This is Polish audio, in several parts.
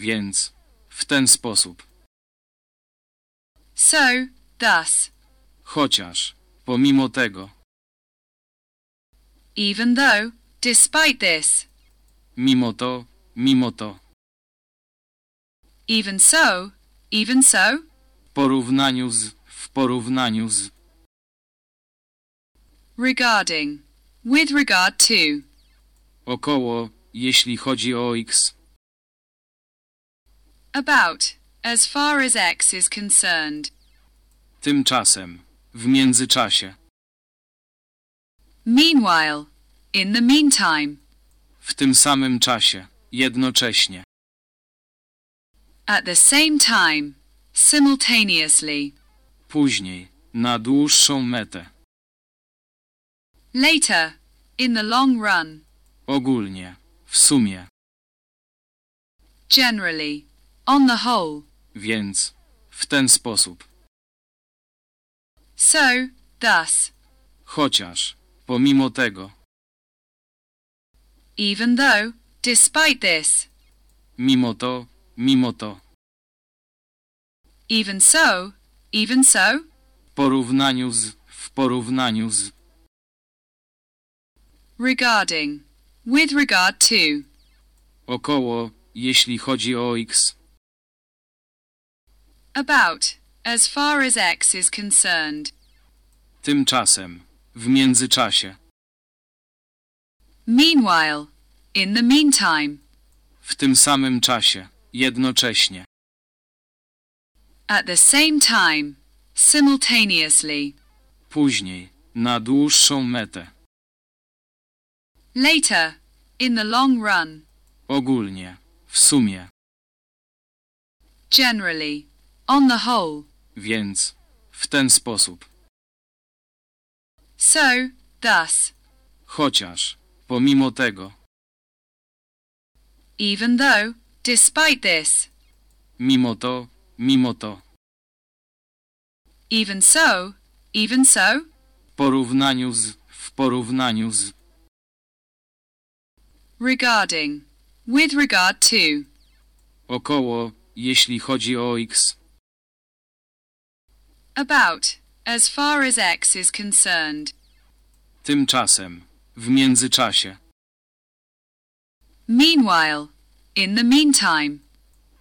Więc. W ten sposób. So, thus. Chociaż. Pomimo tego. Even though, despite this. Mimo to. Mimo to. Even so, even so. W porównaniu z. W porównaniu z. Regarding. With regard to. Około. Jeśli chodzi o x. About. As far as x is concerned. Tymczasem. W międzyczasie. Meanwhile. In the meantime. W tym samym czasie. Jednocześnie. At the same time. Simultaneously. Później. Na dłuższą metę. Later. In the long run. Ogólnie. W sumie. Generally. On the whole. Więc. W ten sposób. So, thus. Chociaż. Pomimo tego. Even though. Despite this. Mimo to. Mimo to. Even so. Even so. W porównaniu z. W porównaniu z. Regarding. With regard to. Około. Jeśli chodzi o x. About. As far as x is concerned. Tymczasem. W międzyczasie. Meanwhile. In the meantime. W tym samym czasie. Jednocześnie. At the same time. Simultaneously. Później. Na dłuższą metę. Later. In the long run. Ogólnie. W sumie. Generally. On the whole. Więc. W ten sposób. So, thus. Chociaż. Pomimo tego. Even though. Despite this. Mimo to. Mimo to. Even so. Even so. W porównaniu z. W porównaniu z. Regarding. With regard to. Około. Jeśli chodzi o x. About. As far as x is concerned. Tymczasem. W międzyczasie. Meanwhile. In the meantime.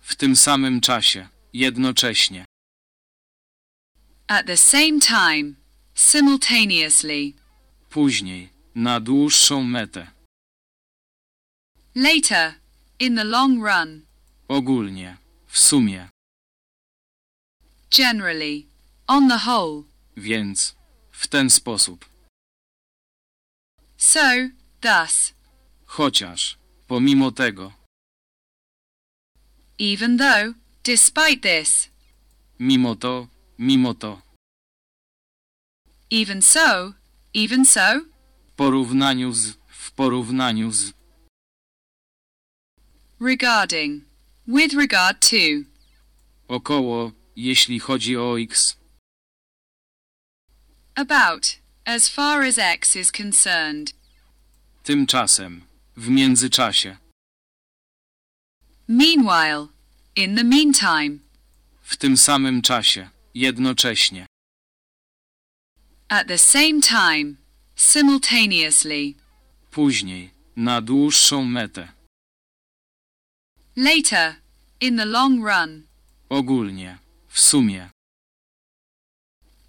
W tym samym czasie. Jednocześnie. At the same time. Simultaneously. Później. Na dłuższą metę. Later. In the long run. Ogólnie. W sumie. Generally. On the whole. Więc. W ten sposób. So, thus. Chociaż. Pomimo tego. Even though. Despite this. Mimo to. Mimo to. Even so. Even so. W porównaniu z. W porównaniu z. Regarding. With regard to. Około. Jeśli chodzi o x. About. As far as x is concerned. Tymczasem. W międzyczasie. Meanwhile. In the meantime. W tym samym czasie. Jednocześnie. At the same time. Simultaneously. Później. Na dłuższą metę. Later. In the long run. Ogólnie. W sumie.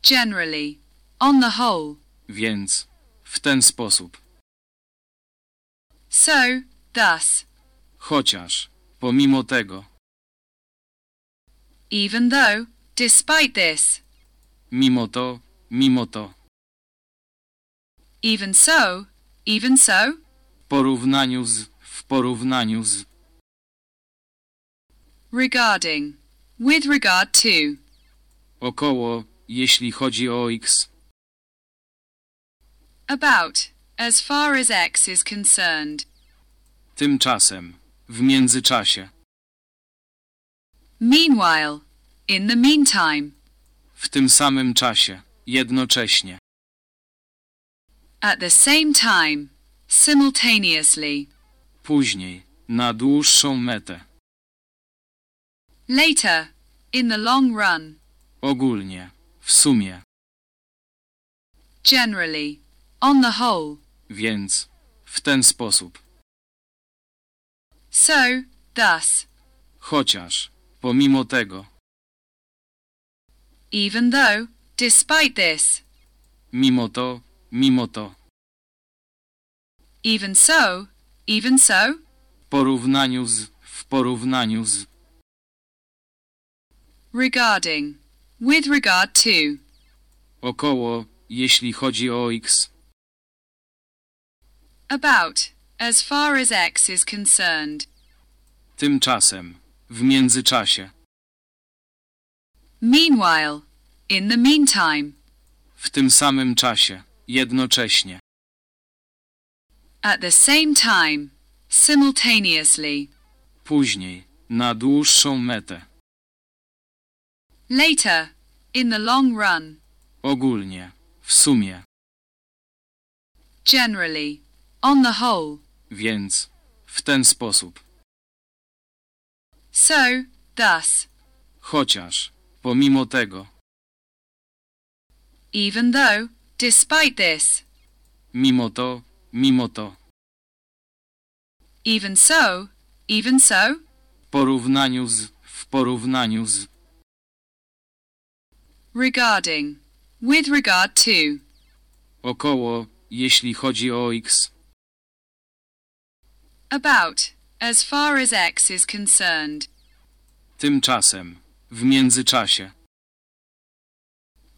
Generally. On the whole. Więc. W ten sposób. So, thus. Chociaż. Pomimo tego. Even though. Despite this. Mimo to. Mimo to. Even so. Even so. W porównaniu z. W porównaniu z. Regarding. With regard to. Około. Jeśli chodzi o x. About. As far as x is concerned. Tymczasem. W międzyczasie. Meanwhile. In the meantime. W tym samym czasie. Jednocześnie. At the same time. Simultaneously. Później. Na dłuższą metę. Later. In the long run. Ogólnie. W sumie. Generally. On the whole. Więc. W ten sposób. So. Thus. Chociaż. Pomimo tego. Even though. Despite this. Mimo to. Mimo to. Even so. Even so. W porównaniu z. W porównaniu z. Regarding. With regard to. Około. Jeśli chodzi o x. About. As far as X is concerned. Tymczasem. W międzyczasie. Meanwhile. In the meantime. W tym samym czasie. Jednocześnie. At the same time. Simultaneously. Później. Na dłuższą metę. Later. In the long run. Ogólnie. W sumie. Generally. On the whole. Więc. W ten sposób. So. Thus. Chociaż. Pomimo tego. Even though. Despite this. Mimo to. Mimo to. Even so. Even so. W porównaniu z. W porównaniu z. Regarding. With regard to. Około. Jeśli chodzi o x. About. As far as X is concerned. Tymczasem. W międzyczasie.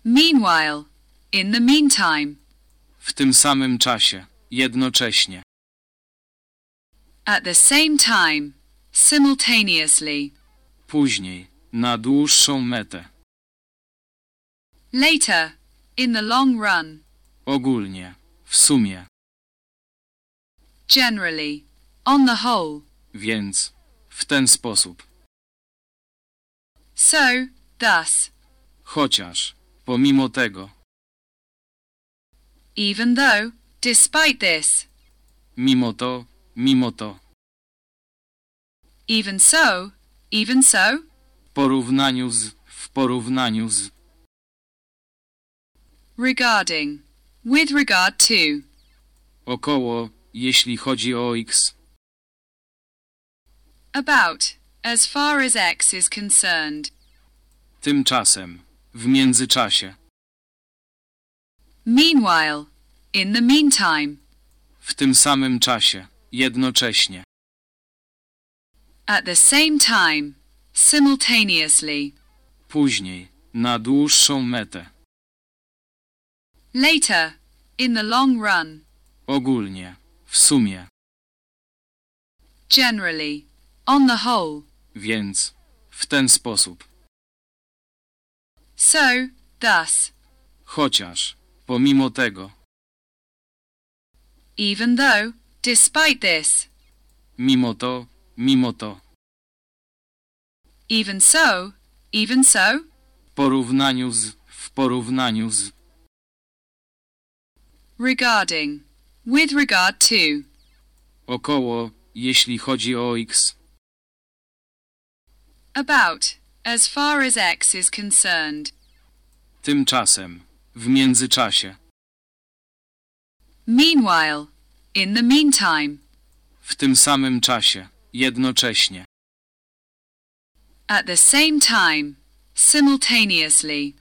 Meanwhile. In the meantime. W tym samym czasie. Jednocześnie. At the same time. Simultaneously. Później. Na dłuższą metę. Later. In the long run. Ogólnie. W sumie. Generally. On the whole. Więc. W ten sposób. So. Thus. Chociaż. Pomimo tego. Even though. Despite this. Mimo to. Mimo to. Even so. Even so. W porównaniu z. W porównaniu z. Regarding. With regard to. Około. Jeśli chodzi o x. About. As far as X is concerned. Tymczasem. W międzyczasie. Meanwhile. In the meantime. W tym samym czasie. Jednocześnie. At the same time. Simultaneously. Później. Na dłuższą metę. Later. In the long run. Ogólnie. W sumie. Generally. On the whole. Więc. W ten sposób. So. Thus. Chociaż. Pomimo tego. Even though. Despite this. Mimo to. Mimo to. Even so. Even so. W porównaniu z. W porównaniu z. Regarding. With regard to. Około. Jeśli chodzi o x. About. As far as X is concerned. Tymczasem. W międzyczasie. Meanwhile. In the meantime. W tym samym czasie. Jednocześnie. At the same time. Simultaneously.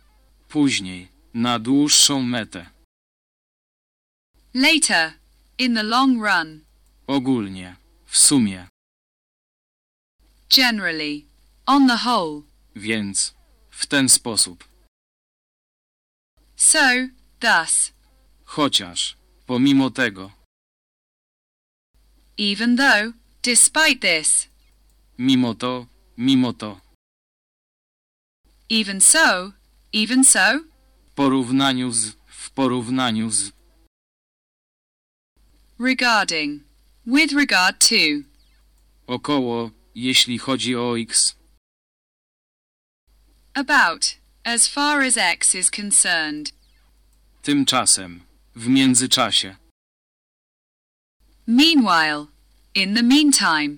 Później. Na dłuższą metę. Later. In the long run. Ogólnie. W sumie. Generally. On the whole. Więc. W ten sposób. So. Thus. Chociaż. Pomimo tego. Even though. Despite this. Mimo to. Mimo to. Even so. Even so. W porównaniu z. W porównaniu z. Regarding. With regard to. Około. Jeśli chodzi o x. About. As far as X is concerned. Tymczasem. W międzyczasie. Meanwhile. In the meantime.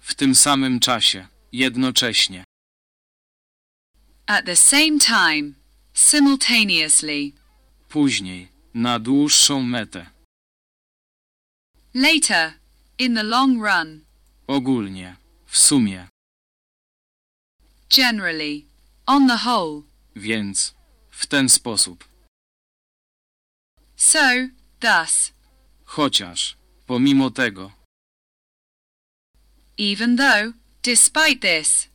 W tym samym czasie. Jednocześnie. At the same time. Simultaneously. Później. Na dłuższą metę. Later. In the long run. Ogólnie. W sumie. Generally. On the whole. Więc. W ten sposób. So, thus. Chociaż. Pomimo tego. Even though. Despite this.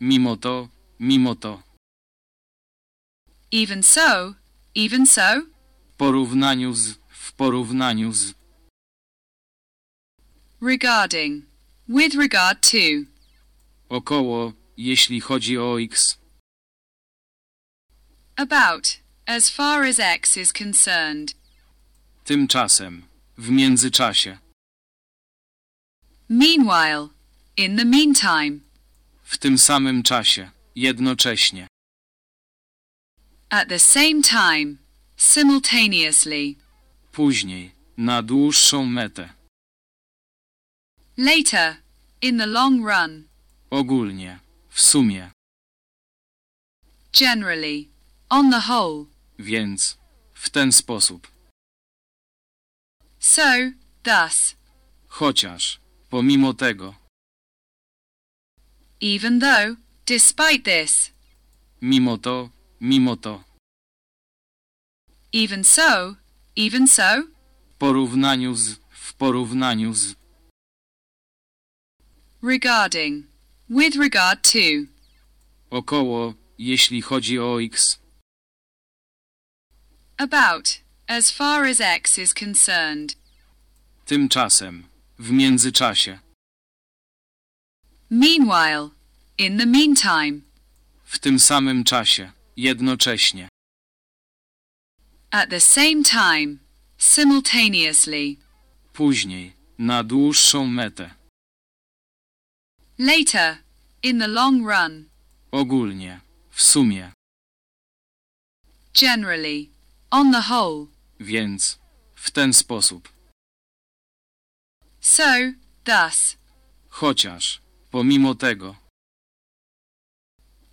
Mimo to. Mimo to. Even so. Even so. W porównaniu z. W porównaniu z. Regarding. With regard to. Około. Jeśli chodzi o x. About. As far as X is concerned. Tymczasem. W międzyczasie. Meanwhile. In the meantime. W tym samym czasie. Jednocześnie. At the same time. Simultaneously. Później. Na dłuższą metę. Later. In the long run. Ogólnie. W sumie. Generally. On the whole. Więc. W ten sposób. So, thus. Chociaż. Pomimo tego. Even though. Despite this. Mimo to. Mimo to. Even so. Even so. W porównaniu z. W porównaniu z. Regarding. With regard to. Około. Jeśli chodzi o x. About. As far as X is concerned. Tymczasem. W międzyczasie. Meanwhile. In the meantime. W tym samym czasie. Jednocześnie. At the same time. Simultaneously. Później. Na dłuższą metę. Later. In the long run. Ogólnie. W sumie. Generally. On the whole. Więc. W ten sposób. So, thus. Chociaż. Pomimo tego.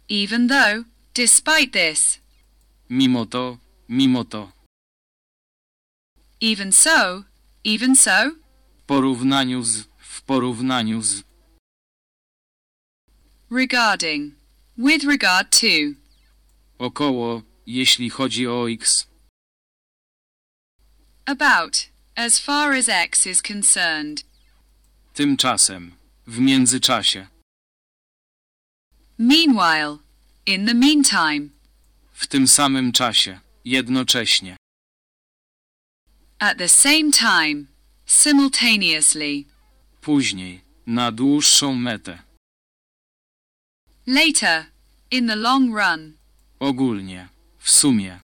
Even though. Despite this. Mimo to. Mimo to. Even so. Even so. W porównaniu z. W porównaniu z. Regarding. With regard to. Około. Jeśli chodzi o x. About. As far as X is concerned. Tymczasem. W międzyczasie. Meanwhile. In the meantime. W tym samym czasie. Jednocześnie. At the same time. Simultaneously. Później. Na dłuższą metę. Later. In the long run. Ogólnie. W sumie.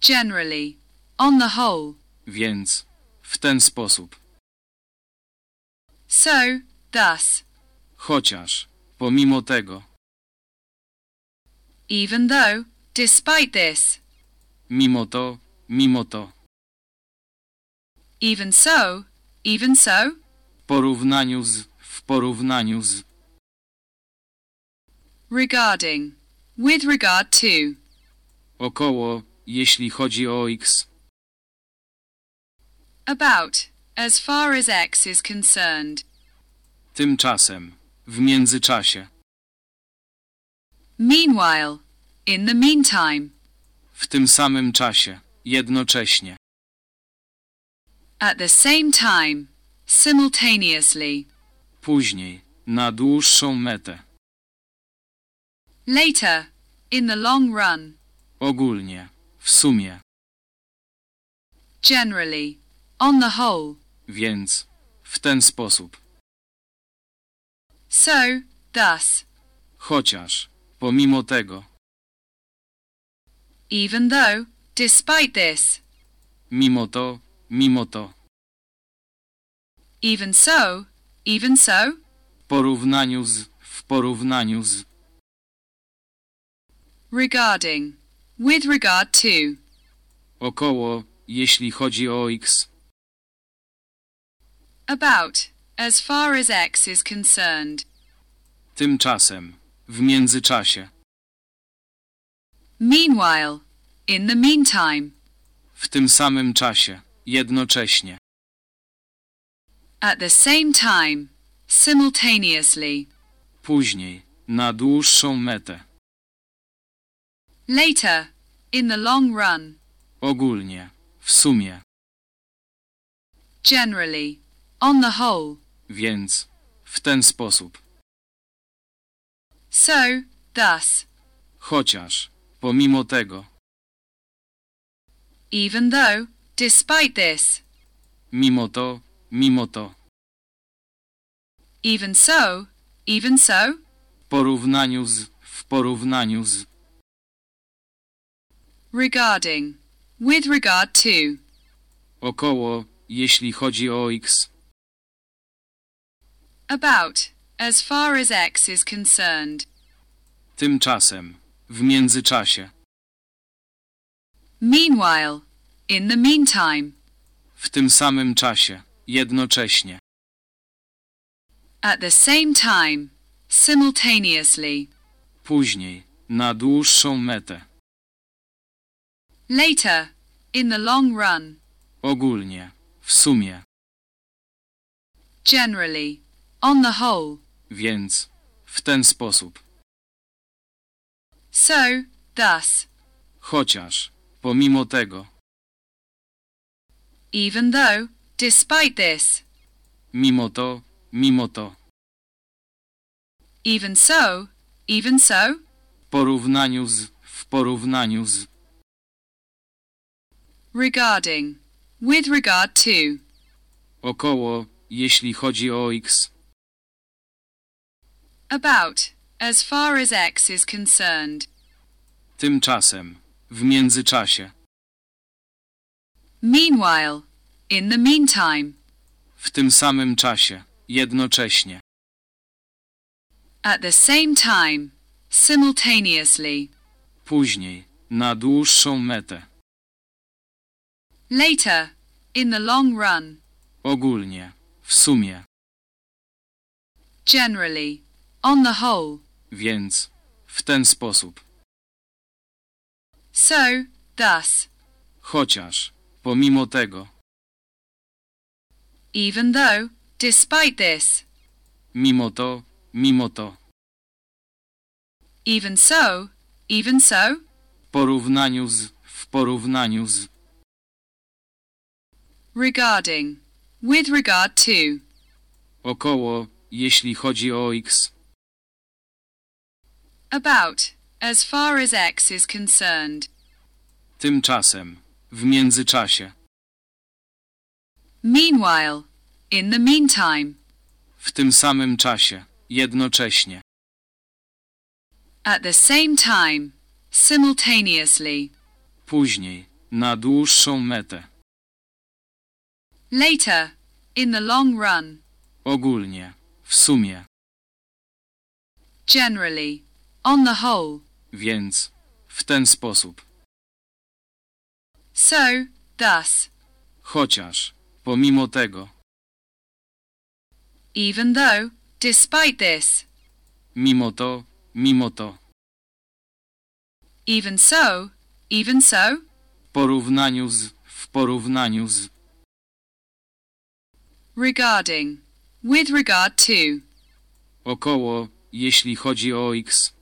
Generally. On the whole. Więc. W ten sposób. So, thus. Chociaż. Pomimo tego. Even though. Despite this. Mimo to. Mimo to. Even so. Even so. W porównaniu z. W porównaniu z. Regarding. With regard to. Około. Jeśli chodzi o x. About. As far as X is concerned. Tymczasem. W międzyczasie. Meanwhile. In the meantime. W tym samym czasie. Jednocześnie. At the same time. Simultaneously. Później. Na dłuższą metę. Later. In the long run. Ogólnie. W sumie. Generally. On the whole. Więc. W ten sposób. So, thus. Chociaż. Pomimo tego. Even though. Despite this. Mimo to. Mimo to. Even so. Even so. W porównaniu z. W porównaniu z. Regarding. With regard to. Około. Jeśli chodzi o x. About. As far as X is concerned. Tymczasem. w międzyczasie. Meanwhile. In the meantime. W tym samym czasie. Jednocześnie. At the same time. Simultaneously. Później. Na dłuższą metę. Later. In the long run. Ogólnie. W sumie. Generally. On the whole. Więc. W ten sposób. So, thus. Chociaż. Pomimo tego. Even though. Despite this. Mimo to. Mimo to. Even so. Even so. W porównaniu z. W porównaniu z. Regarding. With regard to. Około. Jeśli chodzi o X. About. As far as X is concerned. Tymczasem. W międzyczasie. Meanwhile. In the meantime. W tym samym czasie. Jednocześnie. At the same time. Simultaneously. Później. Na dłuższą metę. Later. In the long run. Ogólnie. W sumie. Generally. On the whole. Więc. W ten sposób. So, thus. Chociaż. Pomimo tego. Even though. Despite this. Mimo to. Mimo to. Even so. Even so. W porównaniu z. W porównaniu z. Regarding. With regard to. Około. Jeśli chodzi o X. About. As far as X is concerned. Tymczasem. W międzyczasie. Meanwhile. In the meantime. W tym samym czasie. Jednocześnie. At the same time. Simultaneously. Później. Na dłuższą metę. Later. In the long run. Ogólnie. W sumie. Generally. On the whole. Więc. W ten sposób. So, thus. Chociaż. Pomimo tego. Even though. Despite this. Mimo to. Mimo to. Even so. Even so. W porównaniu z. W porównaniu z. Regarding. With regard to. Około. Jeśli chodzi o X. About. As far as X is concerned. Tymczasem. W międzyczasie. Meanwhile. In the meantime. W tym samym czasie. Jednocześnie. At the same time. Simultaneously. Później. Na dłuższą metę. Later. In the long run. Ogólnie. W sumie. Generally. On the whole. Więc. W ten sposób. So, thus. Chociaż. Pomimo tego. Even though. Despite this. Mimo to. Mimo to. Even so. Even so. W porównaniu z. W porównaniu z. Regarding. With regard to. Około. Jeśli chodzi o X.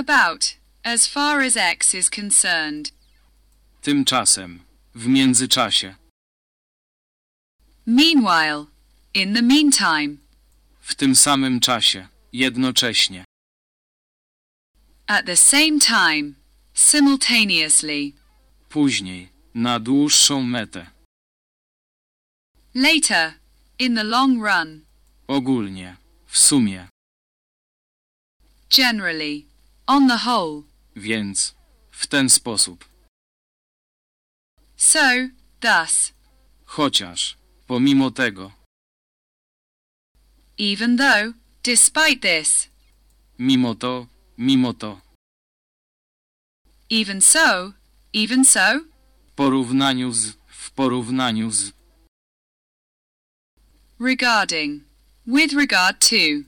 About. As far as X is concerned. Tymczasem. W międzyczasie. Meanwhile. In the meantime. W tym samym czasie. Jednocześnie. At the same time. Simultaneously. Później. Na dłuższą metę. Later. In the long run. Ogólnie. W sumie. Generally. On the whole. Więc. W ten sposób. So, thus. Chociaż. Pomimo tego. Even though. Despite this. Mimo to. Mimo to. Even so. Even so. W porównaniu z. W porównaniu z. Regarding. With regard to.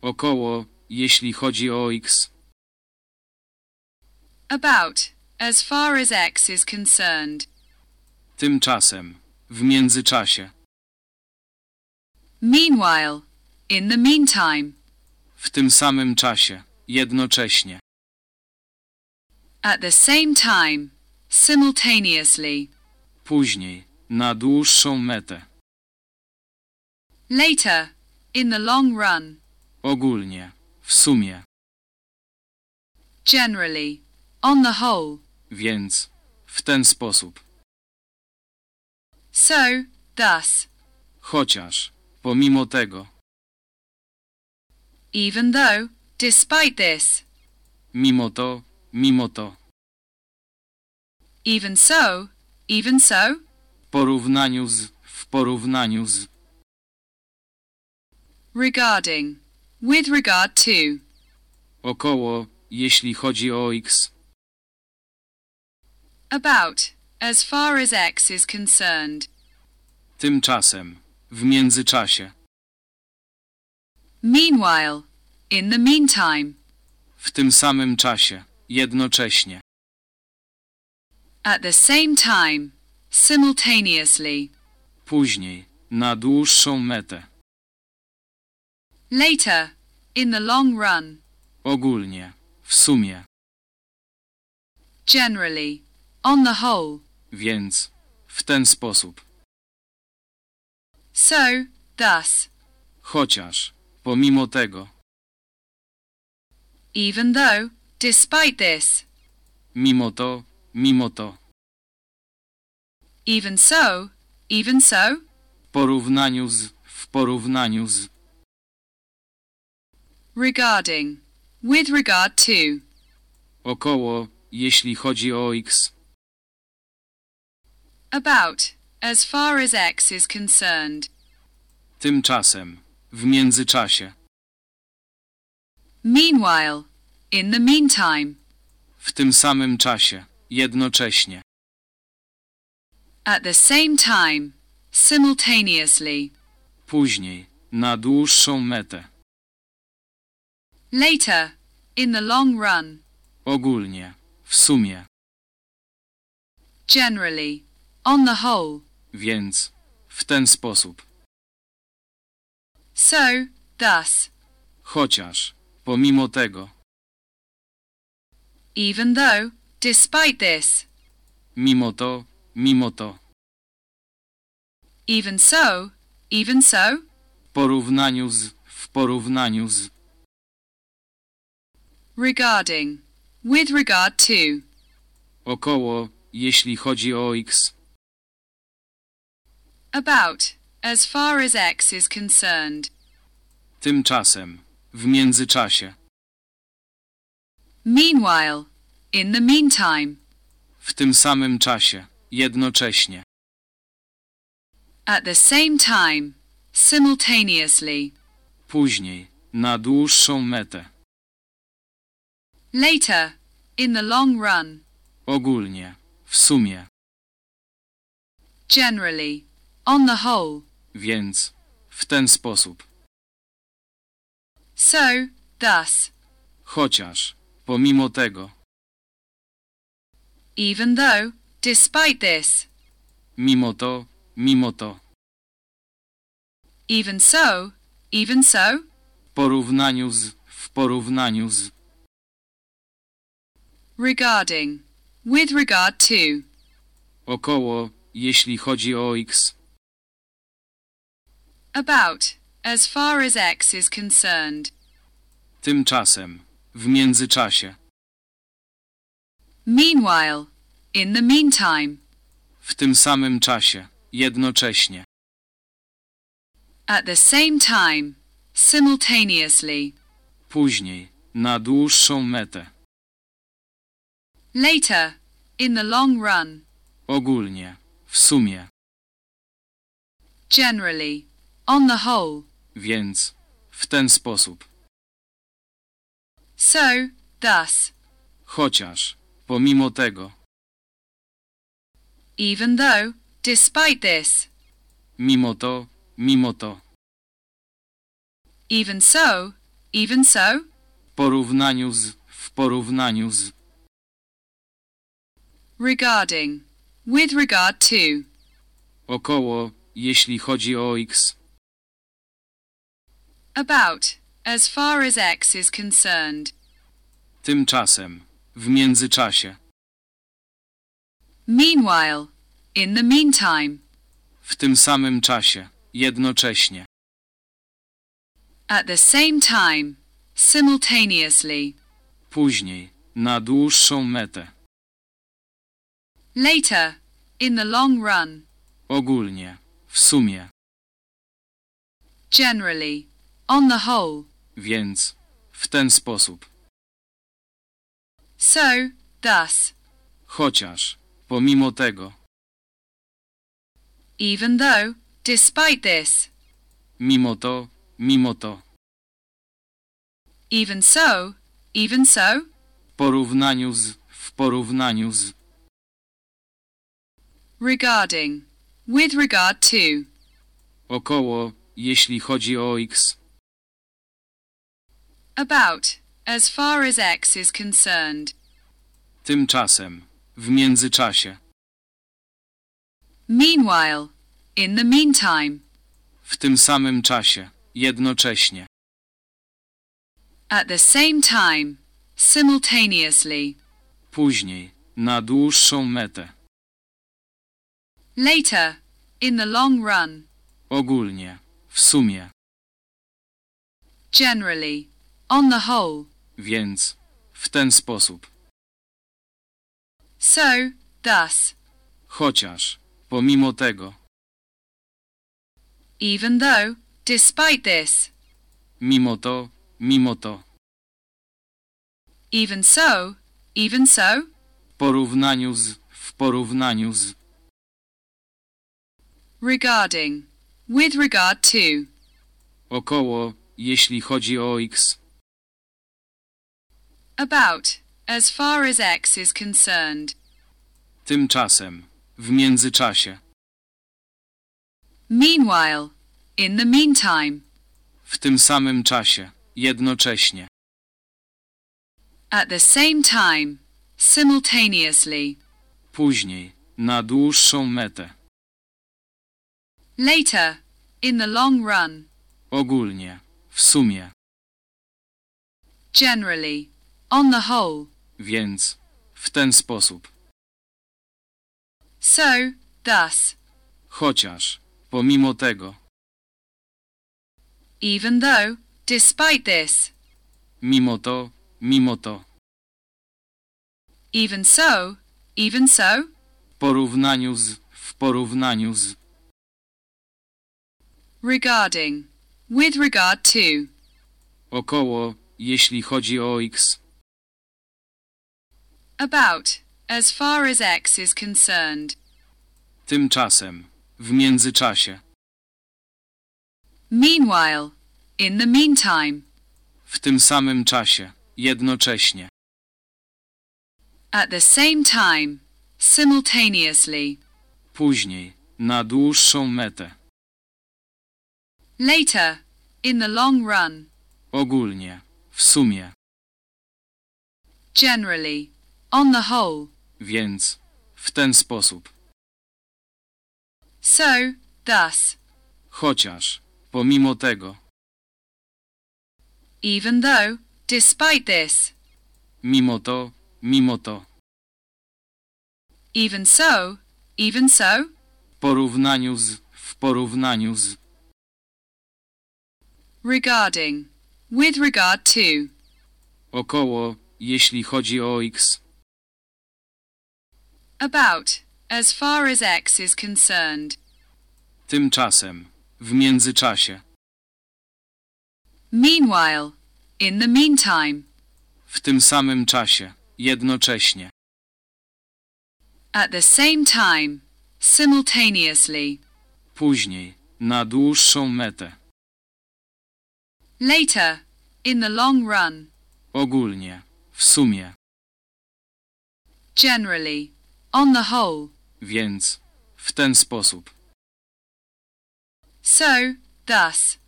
Około, jeśli chodzi o x. About, as far as x is concerned. Tymczasem. W międzyczasie. Meanwhile, in the meantime. W tym samym czasie. Jednocześnie. At the same time, simultaneously. Później. Na dłuższą metę. Later, in the long run. Ogólnie. W sumie. Generally, on the whole. Więc. W ten sposób. So, thus. Chociaż. Pomimo tego. Even though, despite this. Mimo to. Mimo to. Even so, even so. W porównaniu z. W porównaniu z. Regarding. With regard to. Około. Jeśli chodzi o x. About, as far as x is concerned. Tymczasem. W międzyczasie. Meanwhile, in the meantime. W tym samym czasie. Jednocześnie. At the same time, simultaneously. Później. Na dłuższą metę. Later, in the long run. Ogólnie. W sumie. Generally, on the whole. Więc. W ten sposób. So, thus. Chociaż. Pomimo tego. Even though, despite this. Mimo to. Mimo to. Even so, even so. W porównaniu z. W porównaniu z. Regarding. With regard to. Około. Jeśli chodzi o x. About, as far as x is concerned. Tymczasem. W międzyczasie. Meanwhile, in the meantime. W tym samym czasie. Jednocześnie. At the same time, simultaneously. Później. Na dłuższą metę. Later, in the long run. Ogólnie. W sumie. Generally, on the whole. Więc. W ten sposób. So, thus. Chociaż. Pomimo tego. Even though, despite this. Mimo to. Mimo to. Even so, even so. W porównaniu z. W porównaniu z. Regarding. With regard to. Około. Jeśli chodzi o x. About, as far as x is concerned. Tymczasem. W międzyczasie. Meanwhile, in the meantime. W tym samym czasie. Jednocześnie. At the same time, simultaneously. Później. Na dłuższą metę. Later, in the long run. Ogólnie. W sumie. Generally, on the whole. Więc. W ten sposób. So, thus. Chociaż. Pomimo tego. Even though, despite this. Mimo to. Mimo to. Even so, even so. W porównaniu z. W porównaniu z. Regarding. With regard to. Około. Jeśli chodzi o x. About, as far as x is concerned. Tymczasem. W międzyczasie. Meanwhile, in the meantime. W tym samym czasie. Jednocześnie. At the same time, simultaneously. Później. Na dłuższą metę. Later, in the long run. Ogólnie. W sumie. Generally, on the whole. Więc. W ten sposób. So, thus. Chociaż. Pomimo tego. Even though, despite this. Mimo to. Mimo to. Even so, even so, w porównaniu z, w porównaniu z, regarding, with regard to, około, jeśli chodzi o x, about, as far as x is concerned, tymczasem, w międzyczasie, meanwhile, in the meantime, w tym samym czasie, jednocześnie, at the same time, simultaneously, później, na dłuższą metę, later, in the long run, ogólnie, w sumie, generally, on the whole, więc, w ten sposób, so, thus, chociaż, pomimo tego, even though, despite this, mimo to, mimo to, even so, even so, w porównaniu z, w porównaniu z, regarding, with regard to, około, jeśli chodzi o x, about, as far as x is concerned, tymczasem, w międzyczasie, meanwhile, in the meantime, w tym samym czasie, jednocześnie, at the same time, simultaneously, później, na dłuższą metę, later, in the long run, ogólnie, w sumie, generally, on the whole, więc, w ten sposób, so, thus, chociaż, pomimo tego, even though, despite this, mimo to, mimo to, even so, even so, w porównaniu z, w porównaniu z, regarding, with regard to, około, jeśli chodzi o x, about, as far as x is concerned, tymczasem, w międzyczasie, meanwhile, in the meantime, w tym samym czasie, jednocześnie, at the same time, simultaneously, później, na dłuższą metę, later, in the long run, ogólnie, w sumie, generally, on the whole, więc, w ten sposób, so, thus, chociaż, pomimo tego, even though, despite this, mimo to, mimo to, even so, even so, w porównaniu z, w porównaniu z, regarding, with regard to, około, jeśli chodzi o x, about, as far as x is concerned, tymczasem, w międzyczasie, meanwhile, in the meantime, w tym samym czasie, jednocześnie, at the same time, simultaneously, później, na dłuższą metę, later, in the long run, ogólnie, w sumie, generally, on the whole, więc, w ten sposób, so, thus, chociaż, pomimo tego, even though, despite this, mimo to, mimo to, even so, even so, w porównaniu z, w porównaniu z, regarding, with regard to, około, jeśli chodzi o x, about, as far as x is concerned, tymczasem, w międzyczasie, meanwhile, in the meantime, w tym samym czasie, jednocześnie, at the same time, simultaneously, później, na dłuższą metę, later, in the long run, ogólnie, w sumie, generally, on the whole, więc, w ten sposób, so, thus,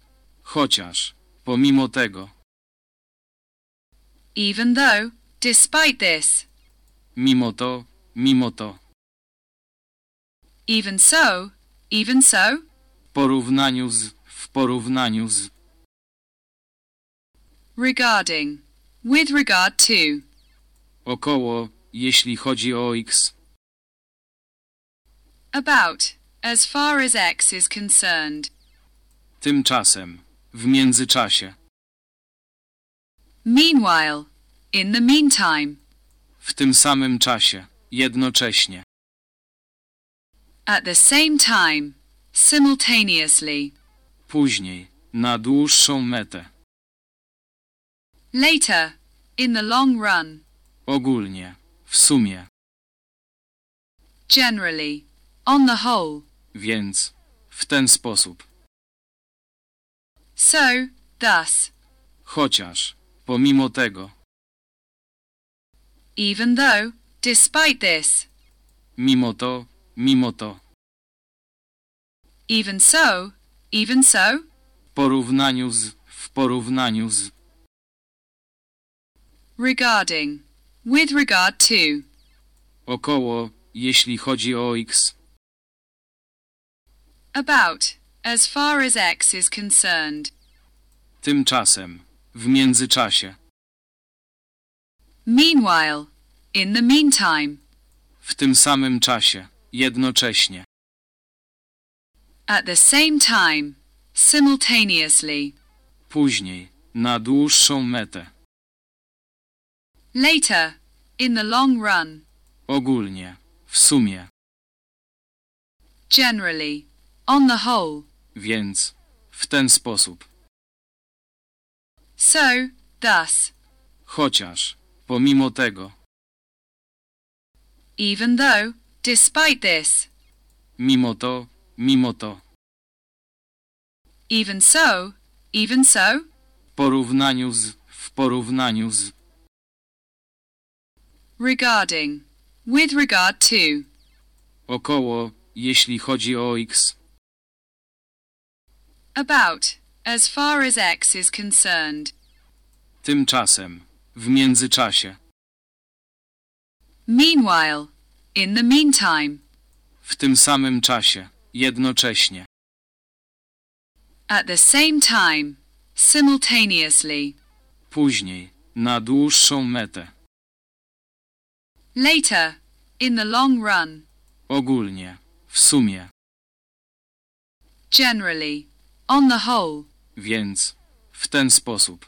chociaż, pomimo tego, even though, despite this, Mimo to, mimo to. even so, even so, W porównaniu z, w porównaniu z. regarding, with regard to, Około, jeśli chodzi o x. about, as far as X is concerned, Tymczasem. W międzyczasie. meanwhile, in the meantime, W tym samym czasie. Jednocześnie. at the same time, simultaneously, Później. Na dłuższą metę. later, in the long run, Ogólnie. W sumie. generally, on the whole, Więc. W ten sposób. so, thus, Chociaż. Pomimo tego. even though, despite this, Mimo to. Mimo to. even so, even so, W porównaniu z. W porównaniu z. regarding, with regard to, Około. Jeśli chodzi o x. about, as far as X is concerned, Tymczasem. W międzyczasie. meanwhile, in the meantime, W tym samym czasie. Jednocześnie. at the same time, simultaneously, Później. Na dłuższą metę. later, in the long run, Ogólnie. W sumie. generally, on the whole, Więc. W ten sposób. so, thus, Chociaż. Pomimo tego. even though, despite this, Mimo to. Mimo to. even so, even so, W porównaniu z. W porównaniu z. regarding, with regard to, Około. Jeśli chodzi o x. about, as far as X is concerned, Tymczasem. W międzyczasie. meanwhile, in the meantime, W tym samym czasie. Jednocześnie. at the same time, simultaneously, Później. Na dłuższą metę. later, in the long run, Ogólnie. W sumie. generally, on the whole, Więc. W ten sposób.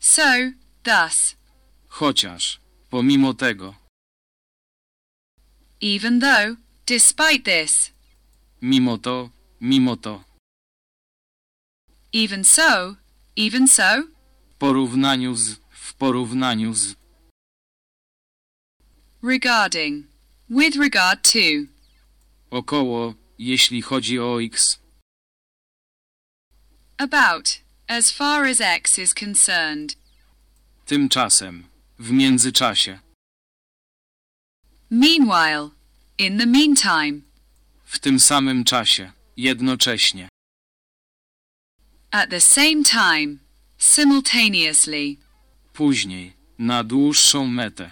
so, thus, Chociaż. Pomimo tego. even though, despite this, Mimo to. Mimo to. even so, even so, W porównaniu z. W porównaniu z. regarding, with regard to, Około. Jeśli chodzi o x. about, as far as X is concerned, Tymczasem. W międzyczasie. meanwhile, in the meantime, W tym samym czasie. Jednocześnie. at the same time, simultaneously, Później. Na dłuższą metę.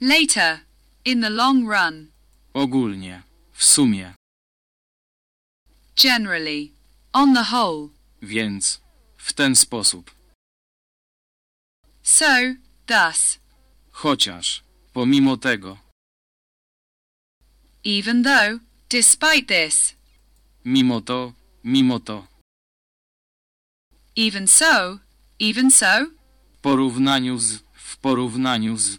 later, in the long run, Ogólnie. W sumie. generally, on the whole, Więc. W ten sposób. so, thus, Chociaż. Pomimo tego. even though, despite this, Mimo to. Mimo to. even so, even so, W porównaniu z. W porównaniu z.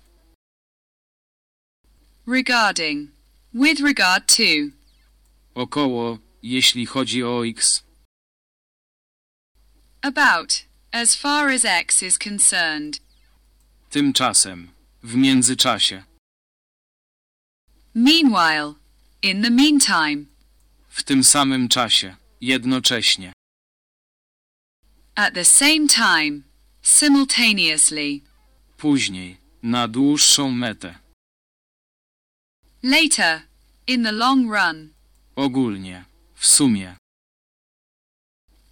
regarding, with regard to, Około. Jeśli chodzi o x. about, as far as X is concerned, Tymczasem. W międzyczasie. meanwhile, in the meantime, W tym samym czasie. Jednocześnie. at the same time, simultaneously, Później. Na dłuższą metę. later, in the long run, Ogólnie. W sumie.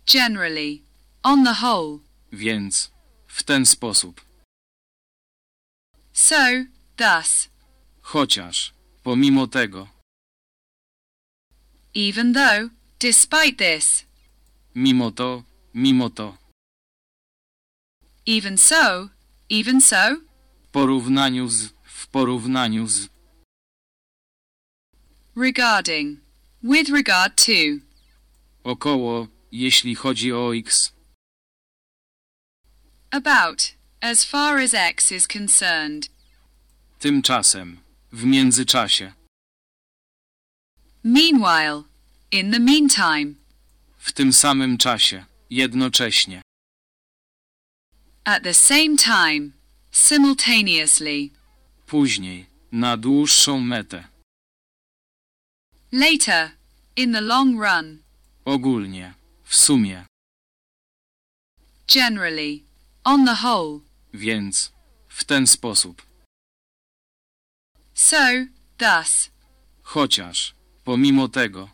generally, on the whole, Więc. W ten sposób. So, thus. Chociaż. Pomimo tego. Even though, despite this. Mimo to. Mimo to. Even so, even so. W porównaniu z. W porównaniu z. Regarding. With regard to. Około. Jeśli chodzi o x. About. As far as X is concerned. Tymczasem. W międzyczasie. Meanwhile. In the meantime. W tym samym czasie. Jednocześnie. At the same time. Simultaneously. Później. Na dłuższą metę. Later. In the long run. Ogólnie. W sumie. Generally. On the whole. Więc. W ten sposób. So, thus. Chociaż. Pomimo tego.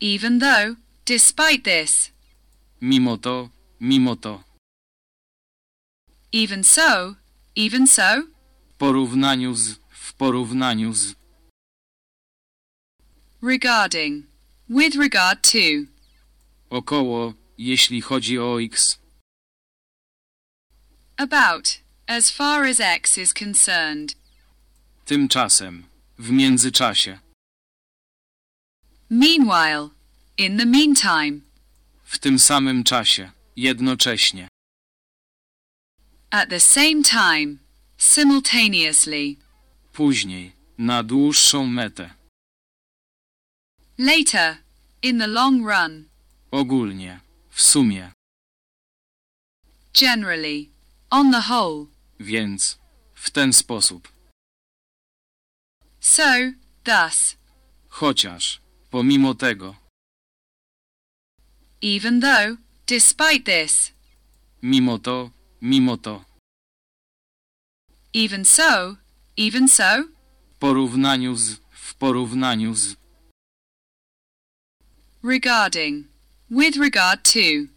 Even though. Despite this. Mimo to. Mimo to. Even so. Even so. W porównaniu z. W porównaniu z. Regarding. With regard to. Około. Jeśli chodzi o x. About. As far as X is concerned. Tymczasem. W międzyczasie. Meanwhile. In the meantime. W tym samym czasie. Jednocześnie. At the same time. Simultaneously. Później. Na dłuższą metę. Later. In the long run. Ogólnie. W sumie. Generally. On the whole. Więc. W ten sposób. So, thus. Chociaż. Pomimo tego. Even though. Despite this. Mimo to. Mimo to. Even so. Even so. W porównaniu z. W porównaniu z. Regarding. With regard to.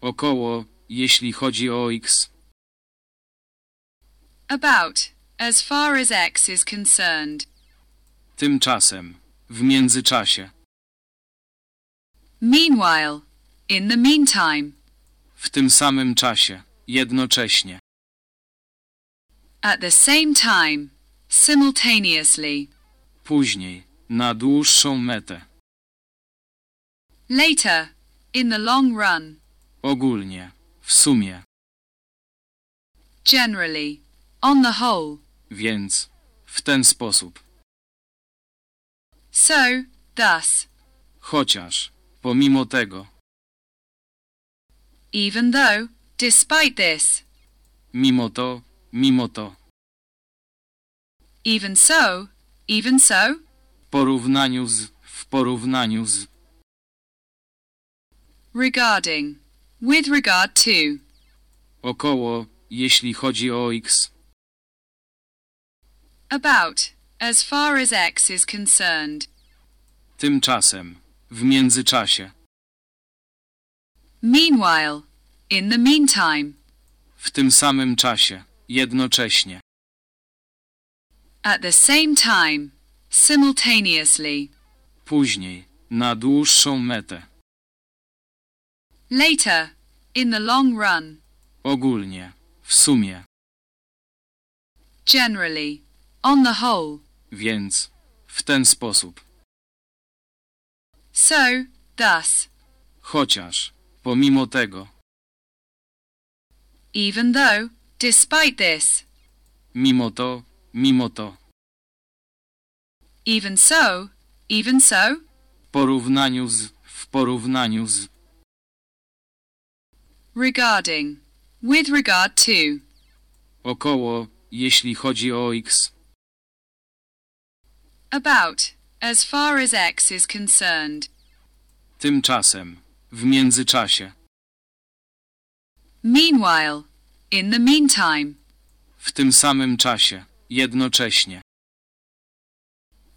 Około. Jeśli chodzi o x. About. As far as X is concerned. Tymczasem. W międzyczasie. Meanwhile. In the meantime. W tym samym czasie. Jednocześnie. At the same time. Simultaneously. Później. Na dłuższą metę. Later. In the long run. Ogólnie. W sumie. Generally. On the whole. Więc. W ten sposób. So, thus. Chociaż. Pomimo tego. Even though. Despite this. Mimo to. Mimo to. Even so. Even so. W porównaniu z. W porównaniu z. Regarding. With regard to. Około. Jeśli chodzi o x. About. As far as X is concerned. Tymczasem. W międzyczasie. Meanwhile. In the meantime. W tym samym czasie. Jednocześnie. At the same time. Simultaneously. Później. Na dłuższą metę. Later. In the long run. Ogólnie. W sumie. Generally. On the whole. Więc. W ten sposób. So, thus. Chociaż. Pomimo tego. Even though. Despite this. Mimo to. Mimo to. Even so. Even so. W porównaniu z. W porównaniu z. Regarding. With regard to. Około. Jeśli chodzi o x. About. As far as X is concerned. Tymczasem. W międzyczasie. Meanwhile. In the meantime. W tym samym czasie. Jednocześnie.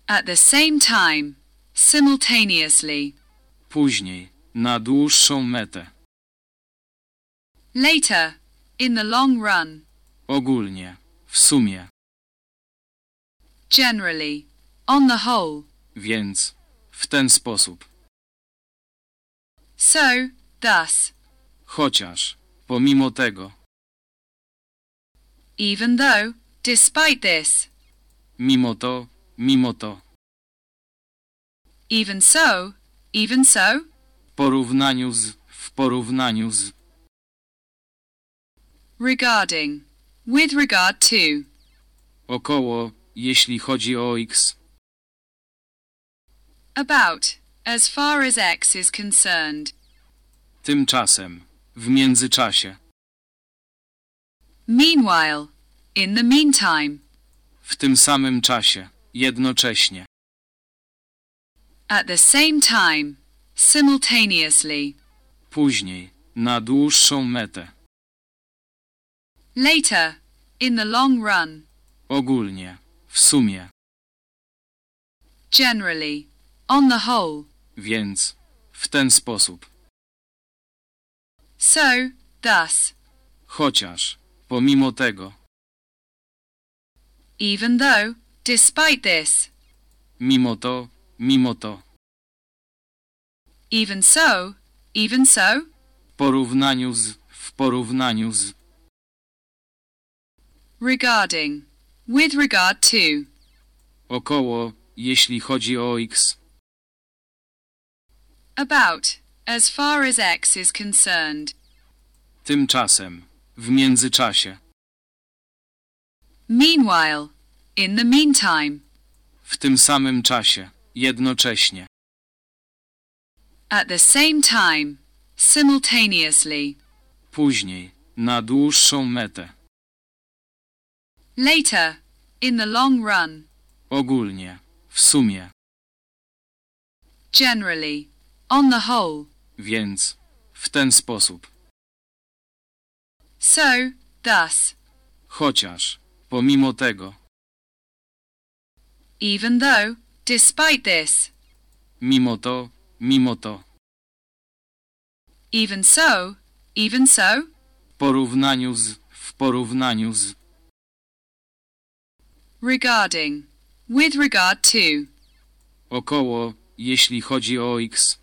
At the same time. Simultaneously. Później. Na dłuższą metę. Later. In the long run. Ogólnie. W sumie. Generally. On the whole. Więc. W ten sposób. So. Thus. Chociaż. Pomimo tego. Even though. Despite this. Mimo to. Mimo to. Even so. Even so. W porównaniu z. W porównaniu z. Regarding. With regard to. Około. Jeśli chodzi o x. About. As far as X is concerned. Tymczasem. W międzyczasie. Meanwhile. In the meantime. W tym samym czasie. Jednocześnie. At the same time. Simultaneously. Później. Na dłuższą metę. Later. In the long run. Ogólnie. W sumie. Generally. On the whole. Więc. W ten sposób. So. Thus. Chociaż. Pomimo tego. Even though. Despite this. Mimo to. Mimo to. Even so. Even so. W porównaniu z. W porównaniu z. Regarding. With regard to. Około. Jeśli chodzi o x. About. As far as X is concerned. Tymczasem. W międzyczasie. Meanwhile. In the meantime. W tym samym czasie. Jednocześnie. At the same time. Simultaneously. Później. Na dłuższą metę. Later. In the long run. Ogólnie. W sumie. Generally. On the whole. Więc. W ten sposób. So. Thus. Chociaż. Pomimo tego. Even though. Despite this. Mimo to. Mimo to. Even so. Even so. W porównaniu z. W porównaniu z. Regarding. With regard to. Około. Jeśli chodzi o x.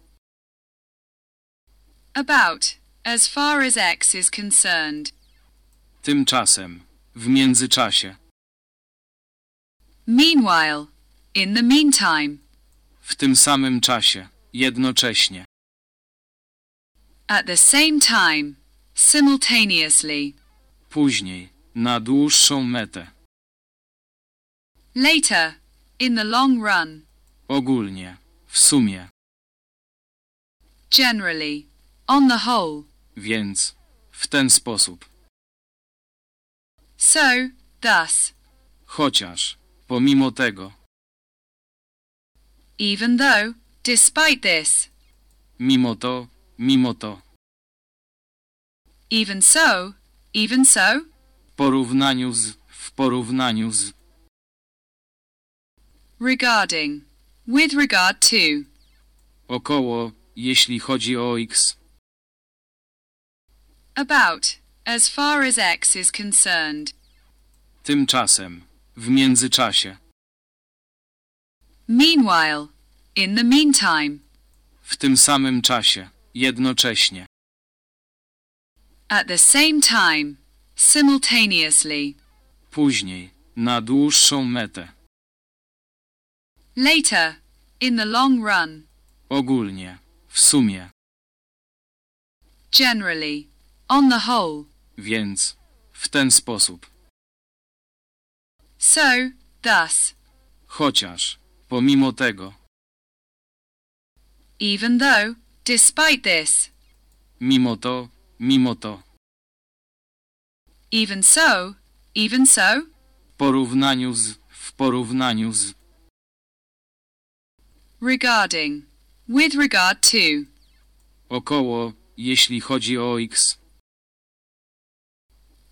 About. As far as X is concerned. Tymczasem. W międzyczasie. Meanwhile. In the meantime. W tym samym czasie. Jednocześnie. At the same time. Simultaneously. Później. Na dłuższą metę. Later. In the long run. Ogólnie. W sumie. Generally. On the whole. Więc. W ten sposób. So. Thus. Chociaż. Pomimo tego. Even though. Despite this. Mimo to. Mimo to. Even so. Even so. W porównaniu z. W porównaniu z. Regarding. With regard to. Około. Jeśli chodzi o x. About. As far as X is concerned. Tymczasem. W międzyczasie. Meanwhile. In the meantime. W tym samym czasie. Jednocześnie. At the same time. Simultaneously. Później. Na dłuższą metę. Later. In the long run. Ogólnie. W sumie. Generally. On the whole. Więc. W ten sposób. So. Thus. Chociaż. Pomimo tego. Even though. Despite this. Mimo to. Mimo to. Even so. Even so. W porównaniu z. W porównaniu z. Regarding. With regard to. Około. Jeśli chodzi o x.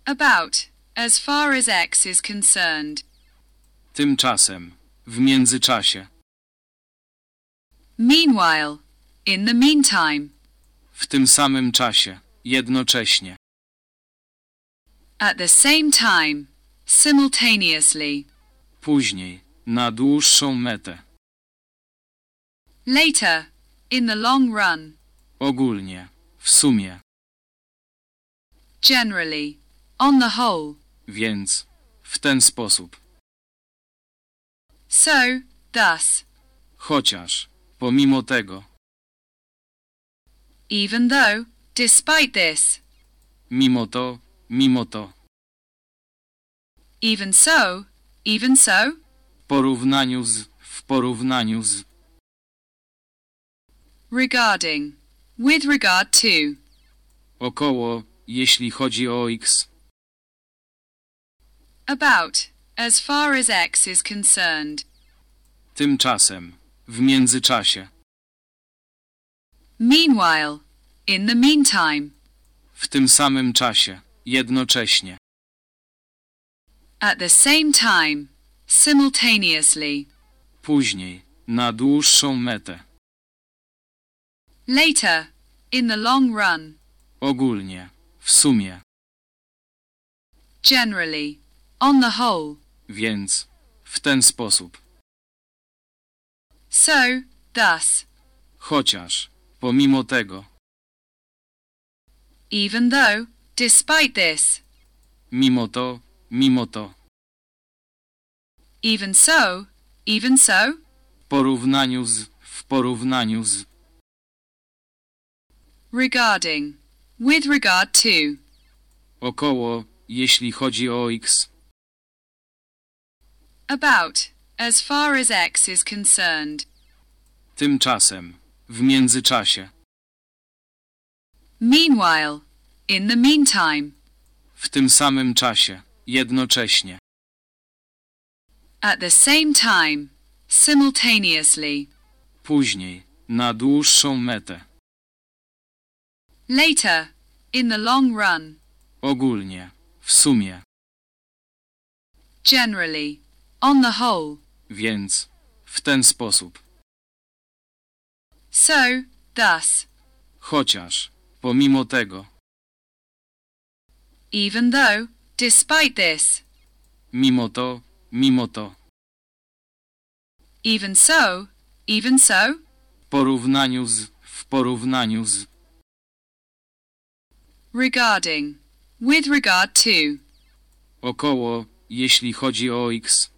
About. As far as X is concerned. Tymczasem. W międzyczasie. Meanwhile. In the meantime. W tym samym czasie. Jednocześnie. At the same time. Simultaneously. Później. Na dłuższą metę. Later. In the long run. Ogólnie. W sumie. Generally. On the whole. Więc. W ten sposób. So, thus. Chociaż. Pomimo tego. Even though. Despite this. Mimo to. Mimo to. Even so. Even so. W porównaniu z. W porównaniu z. Regarding. With regard to. Około. Jeśli chodzi o x. About. As far as X is concerned. Tymczasem. W międzyczasie. Meanwhile. In the meantime. W tym samym czasie. Jednocześnie. At the same time. Simultaneously. Później. Na dłuższą metę. Later. In the long run. Ogólnie. W sumie. Generally. On the whole. Więc. W ten sposób. So, thus. Chociaż. Pomimo tego. Even though. Despite this. Mimo to. Mimo to. Even so. Even so. W porównaniu z. W porównaniu z. Regarding. With regard to. Około. Jeśli chodzi o x. About. As far as X is concerned. Tymczasem. W międzyczasie. Meanwhile. In the meantime. W tym samym czasie. Jednocześnie. At the same time. Simultaneously. Później. Na dłuższą metę. Later. In the long run. Ogólnie. W sumie. Generally. On the whole. Więc. W ten sposób. So, thus. Chociaż. Pomimo tego. Even though. Despite this. Mimo to. Mimo to. Even so. Even so. W porównaniu z. W porównaniu z. Regarding. With regard to. Około. Jeśli chodzi o x.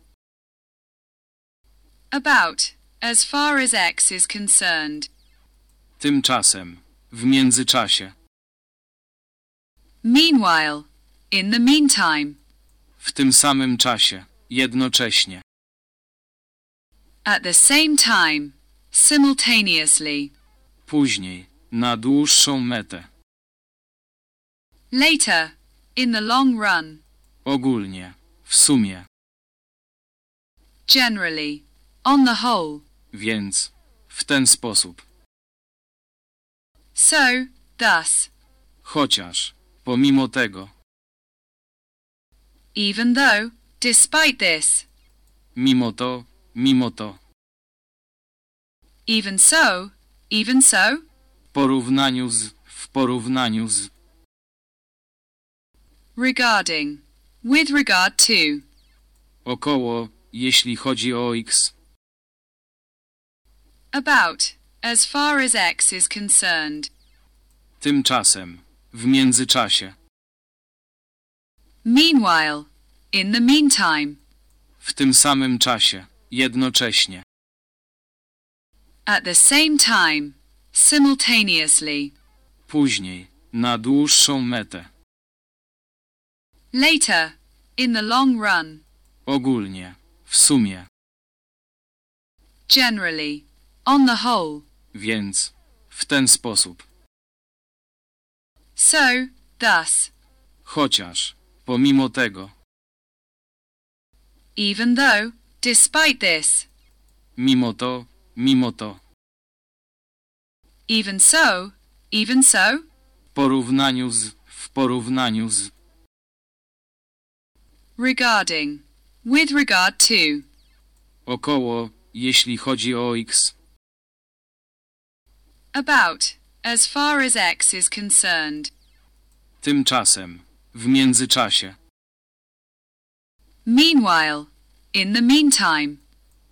About. As far as X is concerned. Tymczasem. W międzyczasie. Meanwhile. In the meantime. W tym samym czasie. Jednocześnie. At the same time. Simultaneously. Później. Na dłuższą metę. Later. In the long run. Ogólnie. W sumie. Generally. On the whole. Więc. W ten sposób. So, thus. Chociaż. Pomimo tego. Even though. Despite this. Mimo to. Mimo to. Even so. Even so. W porównaniu z. W porównaniu z. Regarding. With regard to. Około. Jeśli chodzi o x. About. As far as X is concerned. Tymczasem. W międzyczasie. Meanwhile. In the meantime. W tym samym czasie. Jednocześnie. At the same time. Simultaneously. Później. Na dłuższą metę. Later. In the long run. Ogólnie. W sumie. Generally. On the whole. Więc. W ten sposób. So, thus. Chociaż. Pomimo tego. Even though. Despite this. Mimo to. Mimo to. Even so. Even so. W porównaniu z. W porównaniu z. Regarding. With regard to. Około. Jeśli chodzi o x. About. As far as X is concerned. Tymczasem. w międzyczasie. Meanwhile. In the meantime.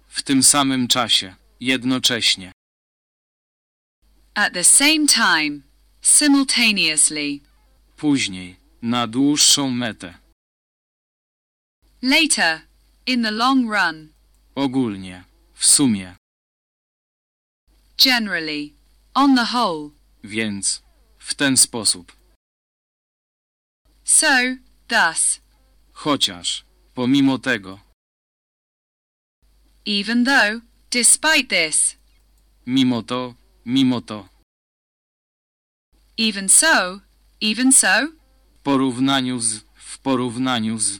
W tym samym czasie. Jednocześnie. At the same time. Simultaneously. Później. Na dłuższą metę. Later. In the long run. Ogólnie. W sumie. Generally. On the whole. Więc. W ten sposób. So, thus. Chociaż. Pomimo tego. Even though. Despite this. Mimo to. Mimo to. Even so. Even so. W porównaniu z. W porównaniu z.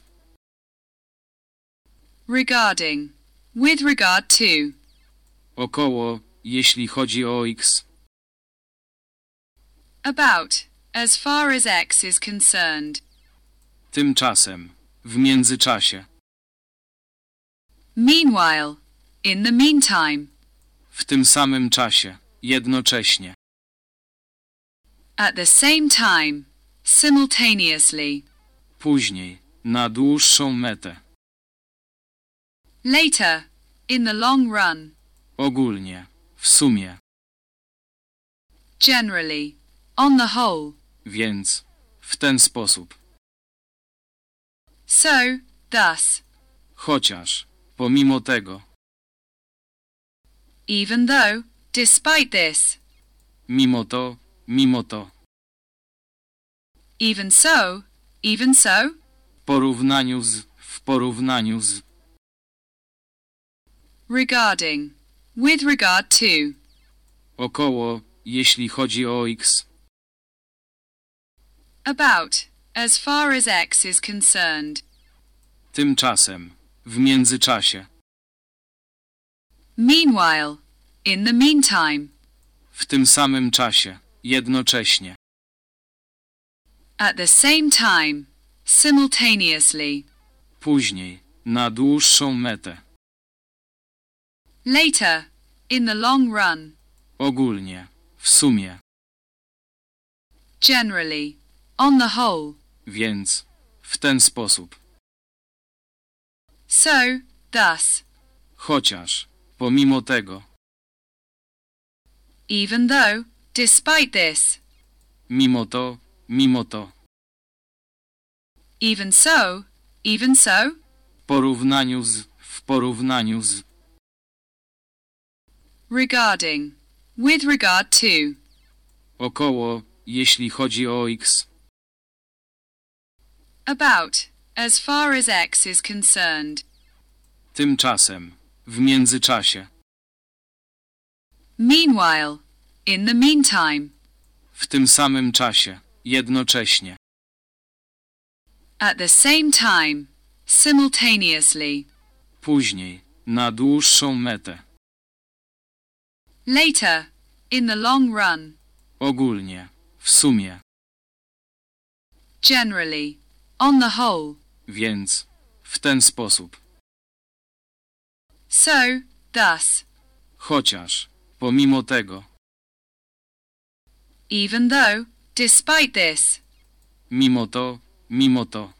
Regarding. With regard to. Około. Jeśli chodzi o X. About. As far as X is concerned. Tymczasem. W międzyczasie. Meanwhile. In the meantime. W tym samym czasie. Jednocześnie. At the same time. Simultaneously. Później. Na dłuższą metę. Later. In the long run. Ogólnie. W sumie. Generally. On the whole. Więc. W ten sposób. So, thus. Chociaż. Pomimo tego. Even though. Despite this. Mimo to. Mimo to. Even so. Even so. W porównaniu z. W porównaniu z. Regarding. With regard to. Około. Jeśli chodzi o X. About. As far as X is concerned. Tymczasem. W międzyczasie. Meanwhile. In the meantime. W tym samym czasie. Jednocześnie. At the same time. Simultaneously. Później. Na dłuższą metę. Later. In the long run. Ogólnie. W sumie. Generally. On the whole. Więc. W ten sposób. So, thus. Chociaż. Pomimo tego. Even though. Despite this. Mimo to. Mimo to. Even so. Even so. W porównaniu z. W porównaniu z. Regarding. With regard to. Około. Jeśli chodzi o X. About. As far as X is concerned. Tymczasem. W międzyczasie. Meanwhile. In the meantime. W tym samym czasie. Jednocześnie. At the same time. Simultaneously. Później. Na dłuższą metę. Later. In the long run. Ogólnie. W sumie. Generally. On the whole. Więc. W ten sposób. So, thus. Chociaż. Pomimo tego. Even though. Despite this. Mimo to. Mimo to.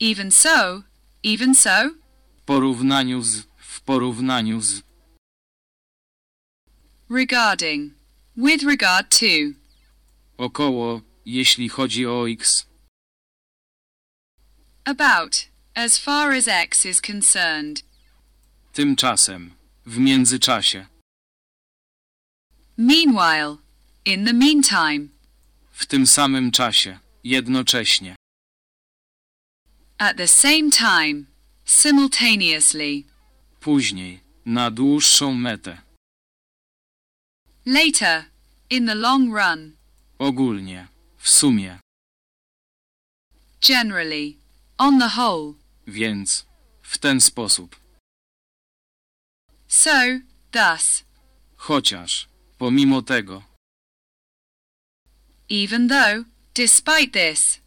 Even so. Even so. W porównaniu z. W porównaniu z. Regarding. With regard to. Około. Jeśli chodzi o X. About. As far as X is concerned. Tymczasem. W międzyczasie. Meanwhile. In the meantime. W tym samym czasie. Jednocześnie. At the same time. Simultaneously. Później. Na dłuższą metę. Later. In the long run. Ogólnie. W sumie. Generally. On the whole. Więc. W ten sposób. So, thus. Chociaż. Pomimo tego. Even though. Despite this.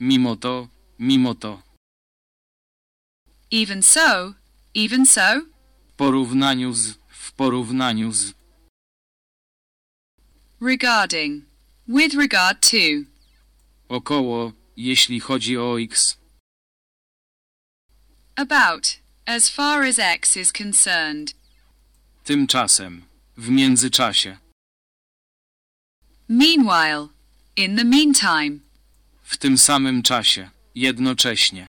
Mimo to. Mimo to. Even so. Even so. W porównaniu z. W porównaniu z. Regarding. With regard to. Około, jeśli chodzi o x. About, as far as x is concerned. Tymczasem. W międzyczasie. Meanwhile, in the meantime. W tym samym czasie. Jednocześnie.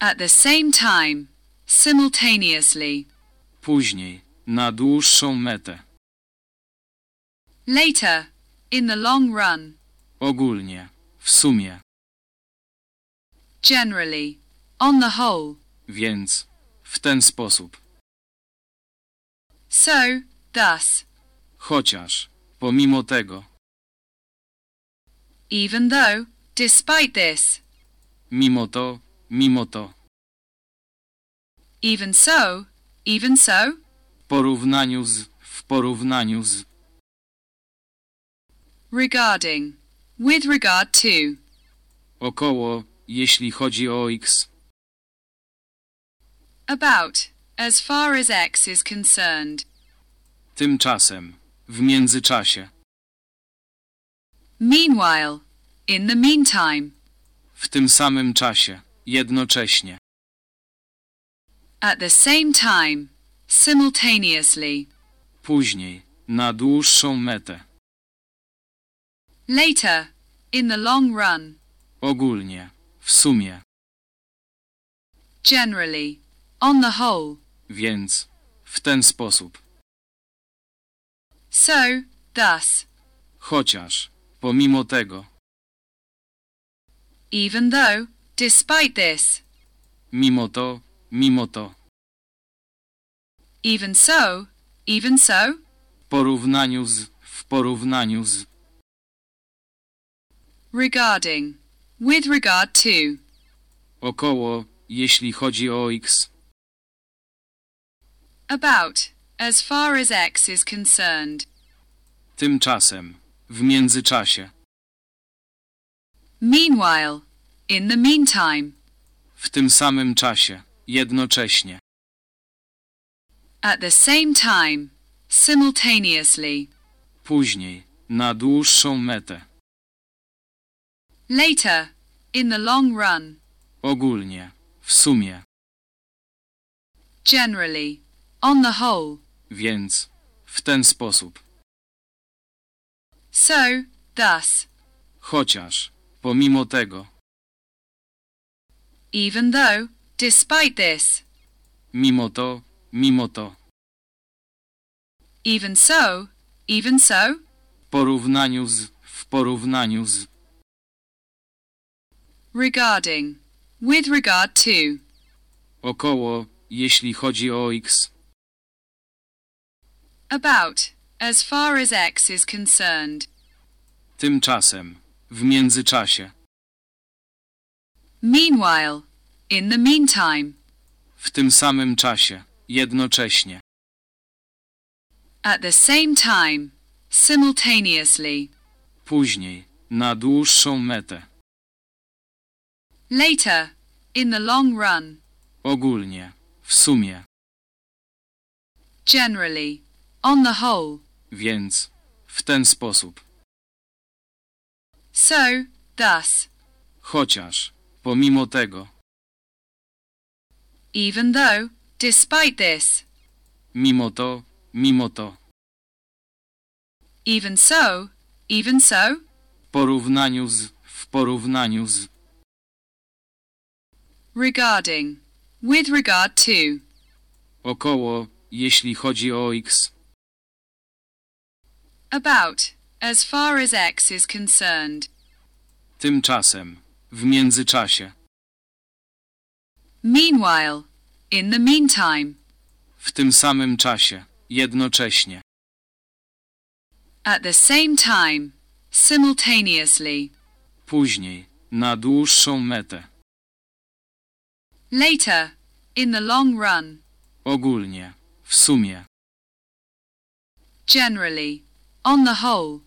At the same time, simultaneously. Później. Na dłuższą metę. Later, in the long run. Ogólnie. W sumie. Generally, on the whole. Więc. W ten sposób. So, thus. Chociaż. Pomimo tego. Even though, despite this. Mimo to. Mimo to. Even so, even so. W porównaniu z. W porównaniu z. Regarding. With regard to. Około. Jeśli chodzi o x. About, as far as x is concerned. Tymczasem. W międzyczasie. Meanwhile, in the meantime. W tym samym czasie. Jednocześnie. At the same time, simultaneously. Później. Na dłuższą metę. Later, in the long run. Ogólnie. W sumie. Generally, on the whole. Więc. W ten sposób. So, thus. Chociaż. Pomimo tego. Even though, despite this. Mimo to. Mimo to. Even so, even so. W porównaniu z. W porównaniu z. Regarding. With regard to. Około. Jeśli chodzi o x. About, as far as x is concerned. Tymczasem. W międzyczasie. Meanwhile, in the meantime. W tym samym czasie. Jednocześnie. At the same time, simultaneously. Później. Na dłuższą metę. Later, in the long run. Ogólnie. W sumie. Generally, on the whole. Więc. W ten sposób. So, thus. Chociaż. Pomimo tego. Even though, despite this. Mimo to. Mimo to. Even so, even so. W porównaniu z. W porównaniu z. Regarding. With regard to. Około. Jeśli chodzi o x. About, as far as x is concerned. Tymczasem. W międzyczasie. Meanwhile, in the meantime. W tym samym czasie. Jednocześnie. At the same time, simultaneously. Później. Na dłuższą metę. Later, in the long run. Ogólnie. W sumie. Generally, on the whole. Więc. W ten sposób. So, thus. Chociaż. Pomimo tego. Even though, despite this. Mimo to. Mimo to. Even so, even so. W porównaniu z. W porównaniu z. Regarding. With regard to. Około. Jeśli chodzi o x. About, as far as x is concerned. Tymczasem. W międzyczasie. Meanwhile, in the meantime. W tym samym czasie. Jednocześnie. At the same time, simultaneously. Później. Na dłuższą metę. Later, in the long run. Ogólnie. W sumie. Generally, on the whole.